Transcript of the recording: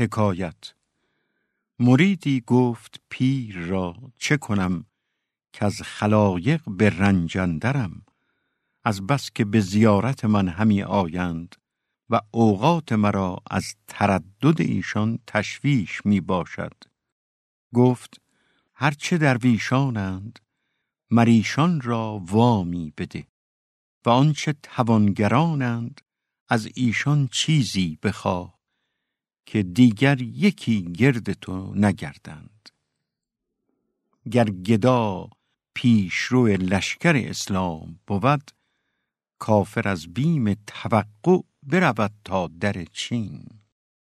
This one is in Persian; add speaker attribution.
Speaker 1: حکایت. مریدی گفت پیر را چه کنم که از خلایق به رنجندرم از بس که به زیارت من همی آیند و اوقات مرا از تردد ایشان تشویش می باشد. گفت هرچه درویشانند مریشان را وامی بده و آنچه توانگرانند از ایشان چیزی بخواه. که دیگر یکی گرد تو نگردند. گر گدا پیشرو لشکر اسلام بود کافر از بیم توقع برود تا در چین.